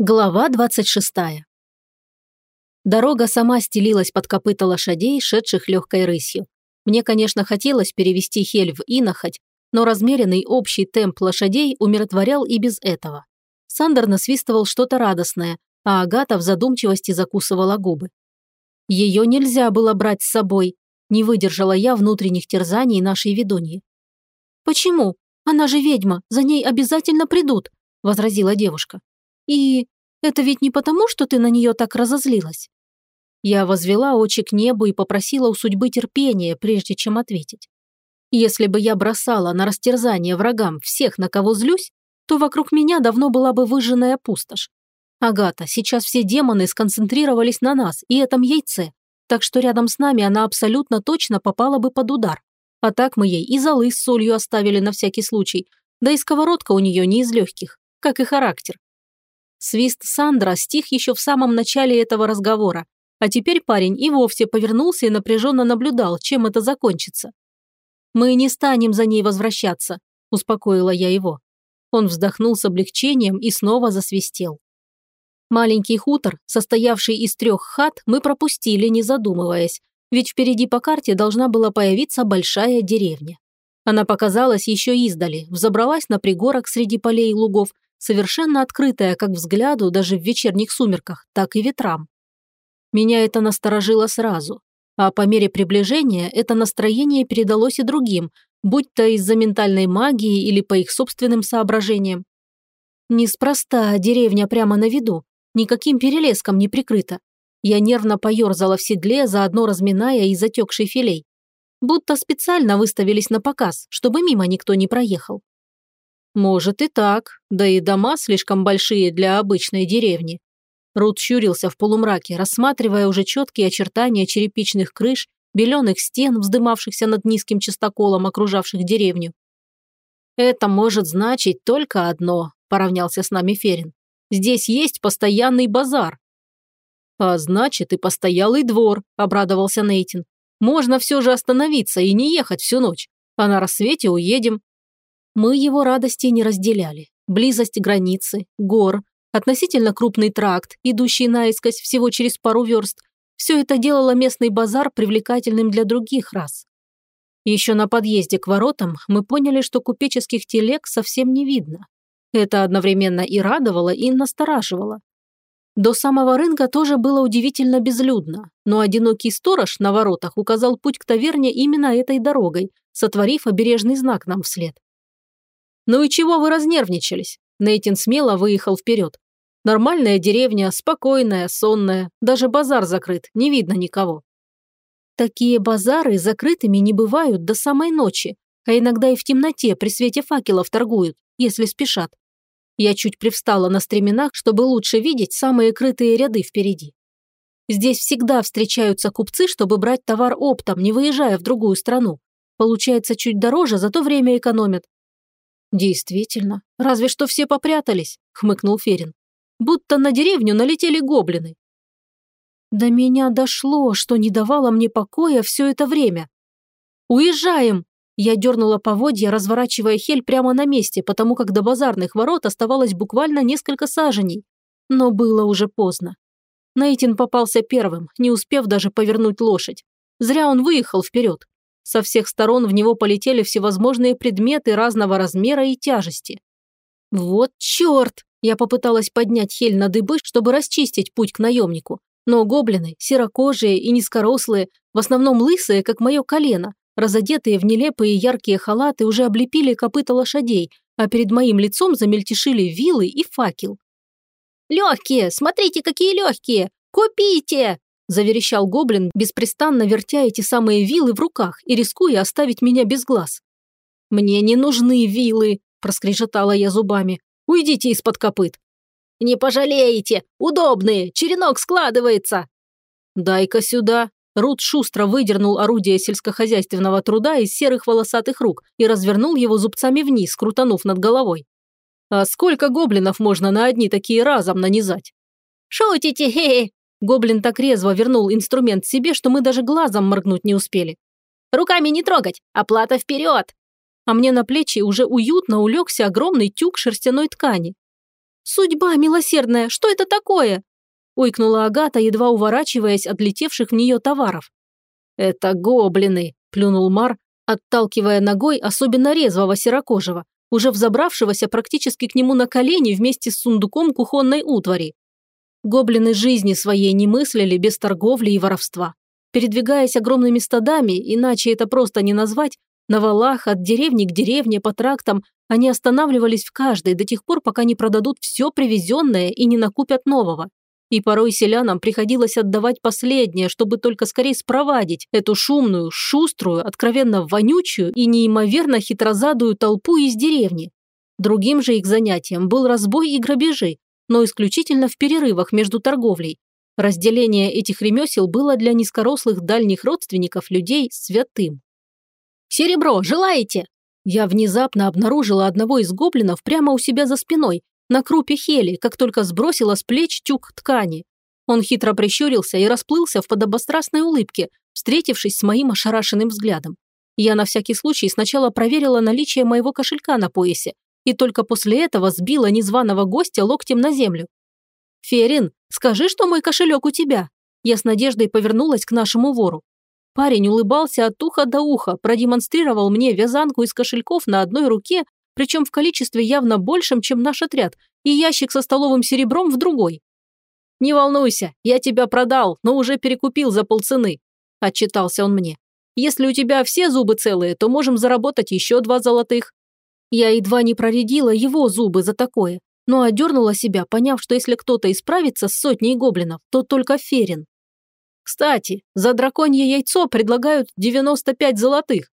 Глава 26. Дорога сама стелилась под копыта лошадей, шедших легкой рысью. Мне, конечно, хотелось перевести Хель в Инохоть, но размеренный общий темп лошадей умиротворял и без этого. Сандер насвистывал что-то радостное, а Агата в задумчивости закусывала губы. Ее нельзя было брать с собой, не выдержала я внутренних терзаний нашей ведуньи. «Почему? Она же ведьма, за ней обязательно придут», – возразила девушка. И это ведь не потому, что ты на нее так разозлилась?» Я возвела очи к небу и попросила у судьбы терпения, прежде чем ответить. Если бы я бросала на растерзание врагам всех, на кого злюсь, то вокруг меня давно была бы выжженная пустошь. Агата, сейчас все демоны сконцентрировались на нас и этом яйце, так что рядом с нами она абсолютно точно попала бы под удар. А так мы ей и золы с солью оставили на всякий случай, да и сковородка у нее не из легких, как и характер. Свист Сандра стих еще в самом начале этого разговора, а теперь парень и вовсе повернулся и напряженно наблюдал, чем это закончится. «Мы не станем за ней возвращаться», – успокоила я его. Он вздохнул с облегчением и снова засвистел. Маленький хутор, состоявший из трех хат, мы пропустили, не задумываясь, ведь впереди по карте должна была появиться большая деревня. Она показалась еще издали, взобралась на пригорок среди полей и лугов совершенно открытая как взгляду даже в вечерних сумерках, так и ветрам. Меня это насторожило сразу, а по мере приближения это настроение передалось и другим, будь то из-за ментальной магии или по их собственным соображениям. Неспроста деревня прямо на виду, никаким перелеском не прикрыта. Я нервно поерзала в седле, заодно разминая и затекший филей. Будто специально выставились на показ, чтобы мимо никто не проехал. Может и так, да и дома слишком большие для обычной деревни. Рут щурился в полумраке, рассматривая уже четкие очертания черепичных крыш, беленых стен, вздымавшихся над низким частоколом, окружавших деревню. «Это может значить только одно», – поравнялся с нами Ферин. «Здесь есть постоянный базар». «А значит, и постоялый двор», – обрадовался Нейтин. «Можно все же остановиться и не ехать всю ночь, а на рассвете уедем. Мы его радости не разделяли. Близость границы, гор, относительно крупный тракт, идущий наискось всего через пару верст, все это делало местный базар привлекательным для других рас. Еще на подъезде к воротам мы поняли, что купеческих телег совсем не видно. Это одновременно и радовало, и настораживало. До самого рынка тоже было удивительно безлюдно, но одинокий сторож на воротах указал путь к таверне именно этой дорогой, сотворив обережный знак нам вслед. «Ну и чего вы разнервничались?» Нейтин смело выехал вперед. «Нормальная деревня, спокойная, сонная, даже базар закрыт, не видно никого». Такие базары закрытыми не бывают до самой ночи, а иногда и в темноте при свете факелов торгуют, если спешат. Я чуть привстала на стременах, чтобы лучше видеть самые крытые ряды впереди. Здесь всегда встречаются купцы, чтобы брать товар оптом, не выезжая в другую страну. Получается чуть дороже, зато время экономят. «Действительно, разве что все попрятались», – хмыкнул Ферин. «Будто на деревню налетели гоблины». До меня дошло, что не давало мне покоя все это время. «Уезжаем!» Я дернула поводья, разворачивая хель прямо на месте, потому как до базарных ворот оставалось буквально несколько саженей. Но было уже поздно. Нейтин попался первым, не успев даже повернуть лошадь. Зря он выехал вперед. Со всех сторон в него полетели всевозможные предметы разного размера и тяжести. «Вот черт!» Я попыталась поднять Хель на дыбы, чтобы расчистить путь к наемнику. Но гоблины, серокожие и низкорослые, в основном лысые, как мое колено, разодетые в нелепые яркие халаты, уже облепили копыта лошадей, а перед моим лицом замельтешили вилы и факел. «Легкие! Смотрите, какие легкие! Купите!» Заверещал гоблин, беспрестанно вертя эти самые вилы в руках и рискуя оставить меня без глаз. «Мне не нужны вилы», – проскрежетала я зубами. «Уйдите из-под копыт». «Не пожалеете! Удобные! Черенок складывается!» «Дай-ка сюда!» Рут шустро выдернул орудие сельскохозяйственного труда из серых волосатых рук и развернул его зубцами вниз, крутанув над головой. «А сколько гоблинов можно на одни такие разом нанизать?» «Шутите, хе-хе!» Гоблин так резво вернул инструмент себе, что мы даже глазом моргнуть не успели. «Руками не трогать! Оплата вперед!» А мне на плечи уже уютно улегся огромный тюк шерстяной ткани. «Судьба милосердная, что это такое?» ойкнула Агата, едва уворачиваясь от летевших в нее товаров. «Это гоблины», – плюнул Мар, отталкивая ногой особенно резвого серокожего, уже взобравшегося практически к нему на колени вместе с сундуком кухонной утвари. Гоблины жизни своей не мыслили без торговли и воровства. Передвигаясь огромными стадами, иначе это просто не назвать, на валах от деревни к деревне по трактам они останавливались в каждой до тех пор, пока не продадут все привезенное и не накупят нового. И порой селянам приходилось отдавать последнее, чтобы только скорее спровадить эту шумную, шуструю, откровенно вонючую и неимоверно хитрозадую толпу из деревни. Другим же их занятием был разбой и грабежи, но исключительно в перерывах между торговлей. Разделение этих ремесел было для низкорослых дальних родственников людей святым. «Серебро, желаете?» Я внезапно обнаружила одного из гоблинов прямо у себя за спиной на крупе хели, как только сбросила с плеч тюк ткани. Он хитро прищурился и расплылся в подобострастной улыбке, встретившись с моим ошарашенным взглядом. Я на всякий случай сначала проверила наличие моего кошелька на поясе и только после этого сбила незваного гостя локтем на землю. «Ферин, скажи, что мой кошелек у тебя!» Я с надеждой повернулась к нашему вору. Парень улыбался от уха до уха, продемонстрировал мне вязанку из кошельков на одной руке причем в количестве явно большем, чем наш отряд, и ящик со столовым серебром в другой. «Не волнуйся, я тебя продал, но уже перекупил за полцены», – отчитался он мне. «Если у тебя все зубы целые, то можем заработать еще два золотых». Я едва не проредила его зубы за такое, но одернула себя, поняв, что если кто-то исправится с сотней гоблинов, то только Ферин. «Кстати, за драконье яйцо предлагают 95 золотых»,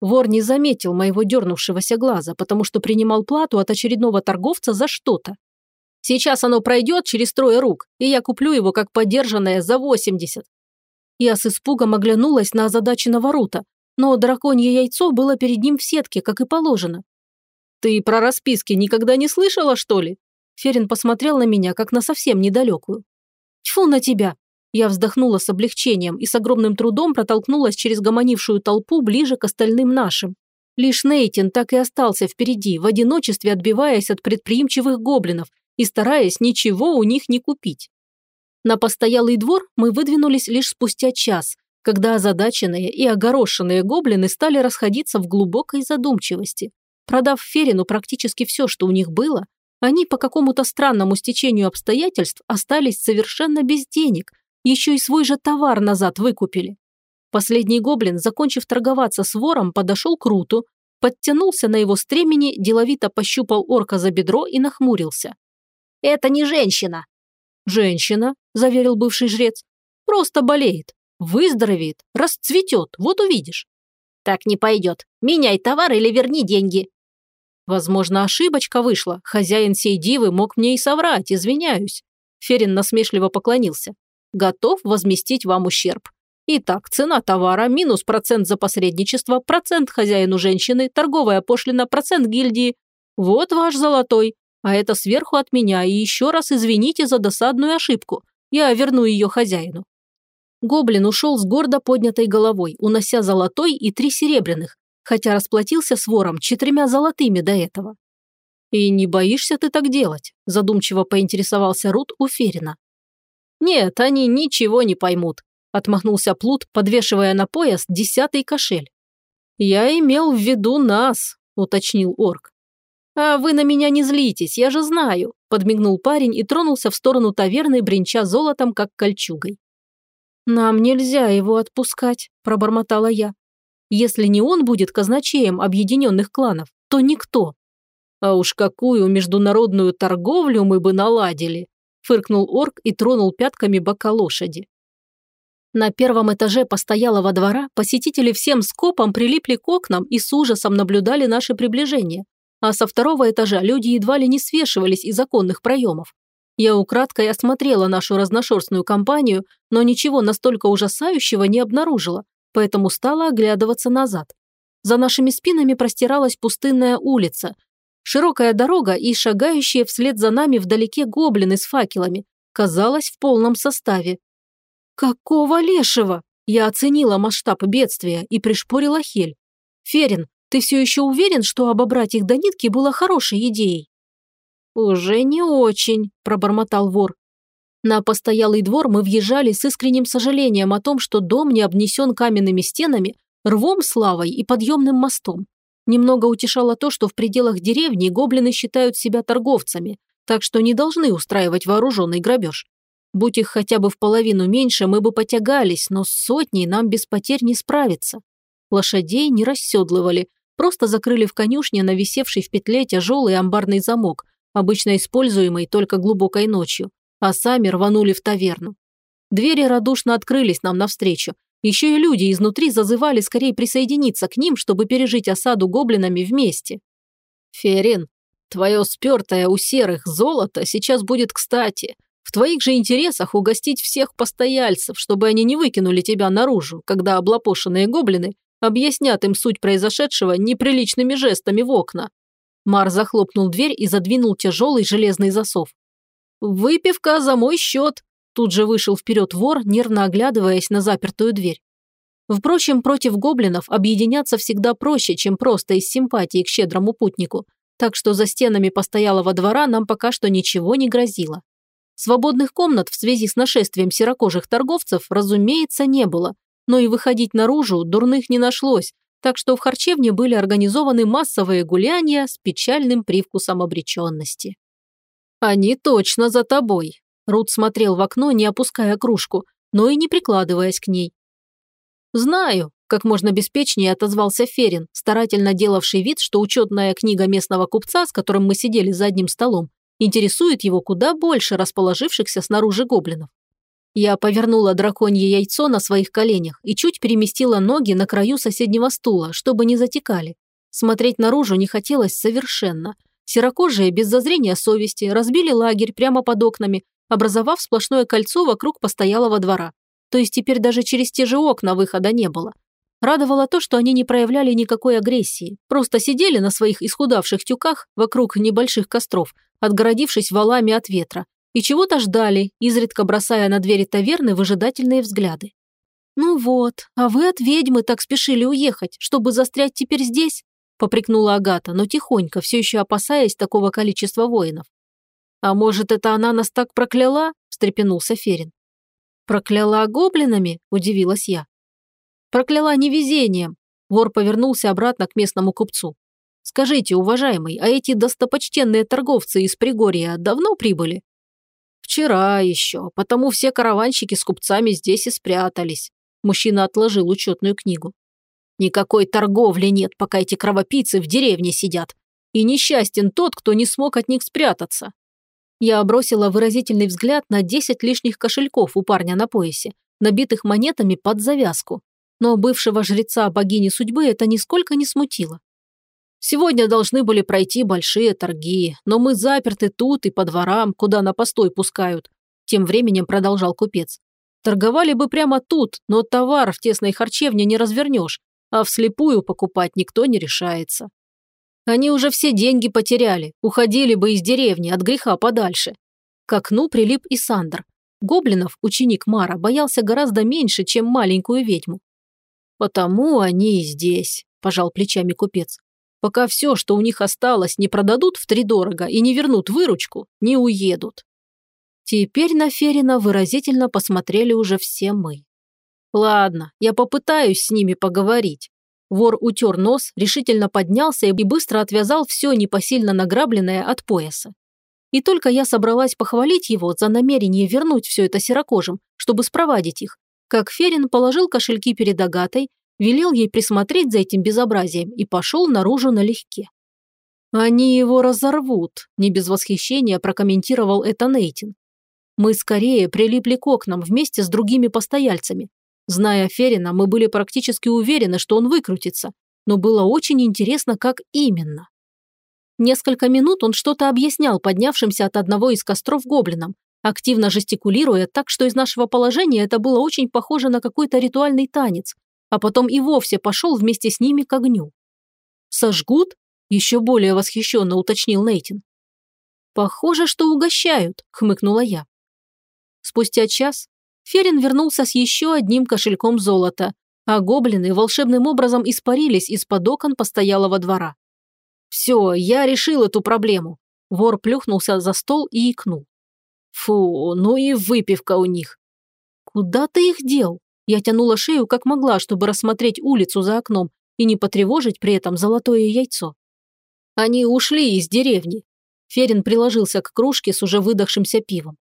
Вор не заметил моего дернувшегося глаза, потому что принимал плату от очередного торговца за что-то. Сейчас оно пройдет через трое рук, и я куплю его как подержанное за 80. Я с испугом оглянулась на озадаченного Рута, но драконье яйцо было перед ним в сетке, как и положено. «Ты про расписки никогда не слышала, что ли?» Ферин посмотрел на меня, как на совсем недалекую. «Тьфу на тебя! Я вздохнула с облегчением и с огромным трудом протолкнулась через гомонившую толпу ближе к остальным нашим. Лишь Нейтин так и остался впереди, в одиночестве отбиваясь от предприимчивых гоблинов и стараясь ничего у них не купить. На постоялый двор мы выдвинулись лишь спустя час, когда озадаченные и огорошенные гоблины стали расходиться в глубокой задумчивости. Продав Ферину практически все, что у них было, они по какому-то странному стечению обстоятельств остались совершенно без денег еще и свой же товар назад выкупили. Последний гоблин, закончив торговаться с вором, подошел к Руту, подтянулся на его стремени, деловито пощупал орка за бедро и нахмурился. «Это не женщина!» «Женщина», – заверил бывший жрец. «Просто болеет. Выздоровеет, расцветет, вот увидишь». «Так не пойдет. Меняй товар или верни деньги». Возможно, ошибочка вышла. Хозяин сей дивы мог мне и соврать, извиняюсь. Ферин насмешливо поклонился готов возместить вам ущерб. Итак, цена товара, минус процент за посредничество, процент хозяину женщины, торговая пошлина, процент гильдии. Вот ваш золотой. А это сверху от меня, и еще раз извините за досадную ошибку. Я верну ее хозяину. Гоблин ушел с гордо поднятой головой, унося золотой и три серебряных, хотя расплатился с вором четырьмя золотыми до этого. «И не боишься ты так делать?» – задумчиво поинтересовался Рут у Ферина. «Нет, они ничего не поймут», – отмахнулся Плут, подвешивая на пояс десятый кошель. «Я имел в виду нас», – уточнил орк. «А вы на меня не злитесь, я же знаю», – подмигнул парень и тронулся в сторону таверны, бренча золотом, как кольчугой. «Нам нельзя его отпускать», – пробормотала я. «Если не он будет казначеем объединенных кланов, то никто». «А уж какую международную торговлю мы бы наладили», фыркнул орк и тронул пятками бока лошади. На первом этаже постоялого двора посетители всем скопом прилипли к окнам и с ужасом наблюдали наше приближение, а со второго этажа люди едва ли не свешивались из оконных проемов. Я украдкой осмотрела нашу разношерстную компанию, но ничего настолько ужасающего не обнаружила, поэтому стала оглядываться назад. За нашими спинами простиралась пустынная улица, Широкая дорога и шагающие вслед за нами вдалеке гоблины с факелами казалось в полном составе. «Какого лешего?» Я оценила масштаб бедствия и пришпорила Хель. «Ферин, ты все еще уверен, что обобрать их до нитки было хорошей идеей?» «Уже не очень», – пробормотал вор. На постоялый двор мы въезжали с искренним сожалением о том, что дом не обнесен каменными стенами, рвом с лавой и подъемным мостом. Немного утешало то, что в пределах деревни гоблины считают себя торговцами, так что не должны устраивать вооруженный грабеж. Будь их хотя бы в половину меньше, мы бы потягались, но с сотней нам без потерь не справиться. Лошадей не расседлывали, просто закрыли в конюшне на висевший в петле тяжелый амбарный замок, обычно используемый только глубокой ночью а сами рванули в таверну. Двери радушно открылись нам навстречу. Еще и люди изнутри зазывали скорее присоединиться к ним, чтобы пережить осаду гоблинами вместе. «Ферин, твое спертое у серых золото сейчас будет кстати. В твоих же интересах угостить всех постояльцев, чтобы они не выкинули тебя наружу, когда облапошенные гоблины объяснят им суть произошедшего неприличными жестами в окна». Мар захлопнул дверь и задвинул тяжелый железный засов. «Выпивка за мой счет!» Тут же вышел вперед вор, нервно оглядываясь на запертую дверь. Впрочем, против гоблинов объединяться всегда проще, чем просто из симпатии к щедрому путнику, так что за стенами постоялого двора нам пока что ничего не грозило. Свободных комнат в связи с нашествием серокожих торговцев, разумеется, не было, но и выходить наружу дурных не нашлось, так что в харчевне были организованы массовые гуляния с печальным привкусом обреченности. «Они точно за тобой», – Рут смотрел в окно, не опуская кружку, но и не прикладываясь к ней. «Знаю», – как можно беспечнее отозвался Ферин, старательно делавший вид, что учетная книга местного купца, с которым мы сидели за одним столом, интересует его куда больше расположившихся снаружи гоблинов. Я повернула драконье яйцо на своих коленях и чуть переместила ноги на краю соседнего стула, чтобы не затекали. Смотреть наружу не хотелось совершенно – Серокожие, без зазрения совести, разбили лагерь прямо под окнами, образовав сплошное кольцо вокруг постоялого двора. То есть теперь даже через те же окна выхода не было. Радовало то, что они не проявляли никакой агрессии, просто сидели на своих исхудавших тюках вокруг небольших костров, отгородившись валами от ветра, и чего-то ждали, изредка бросая на двери таверны выжидательные взгляды. «Ну вот, а вы от ведьмы так спешили уехать, чтобы застрять теперь здесь?» Попрекнула Агата, но тихонько, все еще опасаясь такого количества воинов. «А может, это она нас так прокляла?» – встрепенулся Ферин. «Прокляла гоблинами?» – удивилась я. «Прокляла невезением!» – вор повернулся обратно к местному купцу. «Скажите, уважаемый, а эти достопочтенные торговцы из Пригорья давно прибыли?» «Вчера еще, потому все караванщики с купцами здесь и спрятались». Мужчина отложил учетную книгу. Никакой торговли нет, пока эти кровопийцы в деревне сидят. И несчастен тот, кто не смог от них спрятаться. Я бросила выразительный взгляд на 10 лишних кошельков у парня на поясе, набитых монетами под завязку. Но бывшего жреца богини судьбы это нисколько не смутило. Сегодня должны были пройти большие торги, но мы заперты тут и по дворам, куда на постой пускают. Тем временем продолжал купец. Торговали бы прямо тут, но товар в тесной харчевне не развернешь, а вслепую покупать никто не решается. Они уже все деньги потеряли, уходили бы из деревни от греха подальше. К окну прилип и Сандер. Гоблинов ученик Мара боялся гораздо меньше, чем маленькую ведьму. «Потому они и здесь», – пожал плечами купец. «Пока все, что у них осталось, не продадут втридорого и не вернут выручку, не уедут». Теперь на Ферина выразительно посмотрели уже все мы. Ладно, я попытаюсь с ними поговорить. Вор утер нос, решительно поднялся и быстро отвязал все непосильно награбленное от пояса. И только я собралась похвалить его за намерение вернуть все это серокожим, чтобы спровадить их, как Ферин положил кошельки перед Агатой, велел ей присмотреть за этим безобразием и пошел наружу налегке. «Они его разорвут», – не без восхищения прокомментировал это Нейтин. Мы скорее прилипли к окнам вместе с другими постояльцами, Зная Ферина, мы были практически уверены, что он выкрутится, но было очень интересно, как именно. Несколько минут он что-то объяснял поднявшимся от одного из костров гоблинам, активно жестикулируя так, что из нашего положения это было очень похоже на какой-то ритуальный танец, а потом и вовсе пошел вместе с ними к огню. «Сожгут?» – еще более восхищенно уточнил Нейтин. «Похоже, что угощают», – хмыкнула я. Спустя час Ферин вернулся с еще одним кошельком золота, а гоблины волшебным образом испарились из-под окон постоялого двора. «Все, я решил эту проблему. Вор плюхнулся за стол и икнул. Фу, ну и выпивка у них. Куда ты их дел? Я тянула шею как могла, чтобы рассмотреть улицу за окном и не потревожить при этом золотое яйцо. Они ушли из деревни. Ферин приложился к кружке с уже выдохшимся пивом.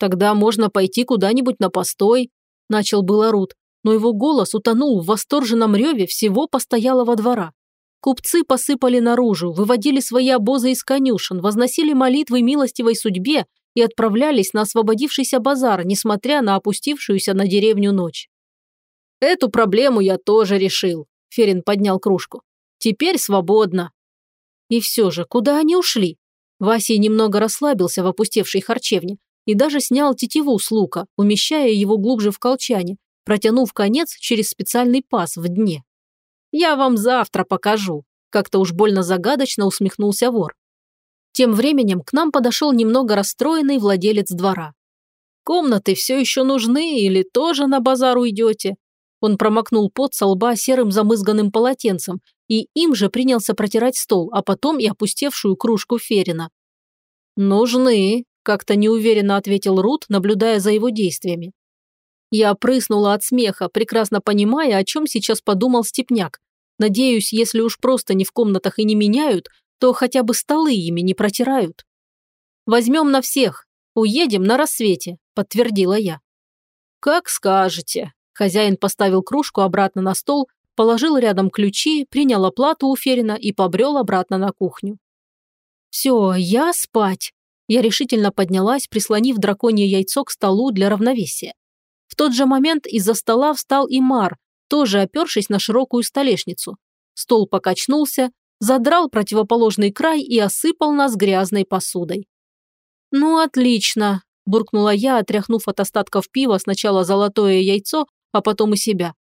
Тогда можно пойти куда-нибудь на постой, начал было Рут, но его голос утонул в восторженном реве всего постоялого двора. Купцы посыпали наружу, выводили свои обозы из конюшен, возносили молитвы милостивой судьбе и отправлялись на освободившийся базар, несмотря на опустившуюся на деревню ночь. «Эту проблему я тоже решил», – Ферин поднял кружку. «Теперь свободно». И все же, куда они ушли? Васий немного расслабился в опустевшей харчевне и даже снял тетиву с лука, умещая его глубже в колчане, протянув конец через специальный паз в дне. «Я вам завтра покажу», – как-то уж больно загадочно усмехнулся вор. Тем временем к нам подошел немного расстроенный владелец двора. «Комнаты все еще нужны или тоже на базар уйдете?» Он промокнул пот со лба серым замызганным полотенцем и им же принялся протирать стол, а потом и опустевшую кружку Ферина. «Нужны», – как-то неуверенно ответил Рут, наблюдая за его действиями. Я прыснула от смеха, прекрасно понимая, о чем сейчас подумал Степняк. Надеюсь, если уж просто не в комнатах и не меняют, то хотя бы столы ими не протирают. «Возьмем на всех. Уедем на рассвете», – подтвердила я. «Как скажете». Хозяин поставил кружку обратно на стол, положил рядом ключи, принял оплату у Ферина и побрел обратно на кухню. «Все, я спать». Я решительно поднялась, прислонив драконье яйцо к столу для равновесия. В тот же момент из-за стола встал и Мар, тоже опершись на широкую столешницу. Стол покачнулся, задрал противоположный край и осыпал нас грязной посудой. «Ну, отлично», – буркнула я, отряхнув от остатков пива сначала золотое яйцо, а потом и себя.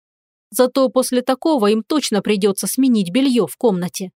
Зато после такого им точно придется сменить белье в комнате.